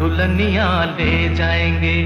दुल्हनिया ले जाएँगे।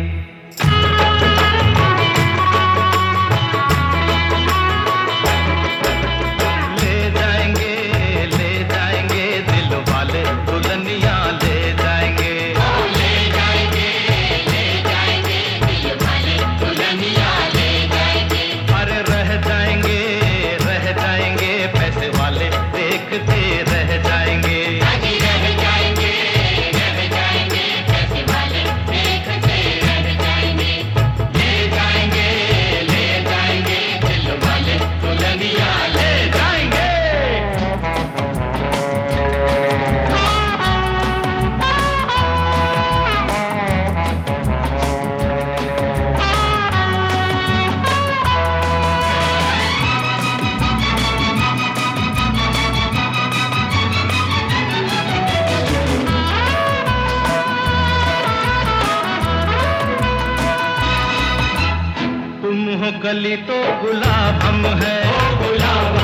हो गली तो गुलाब हम है। ओ गुलाब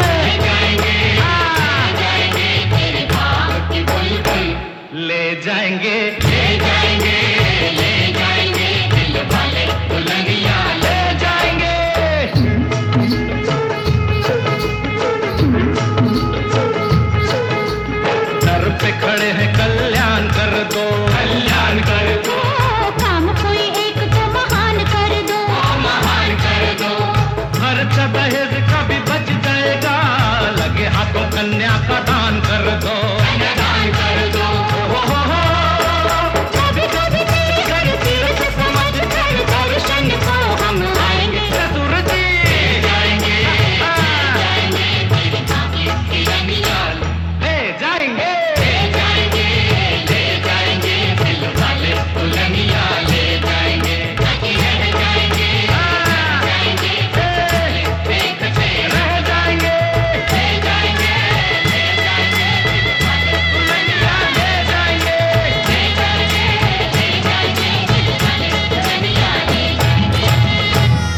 कन्या का दान कर दो।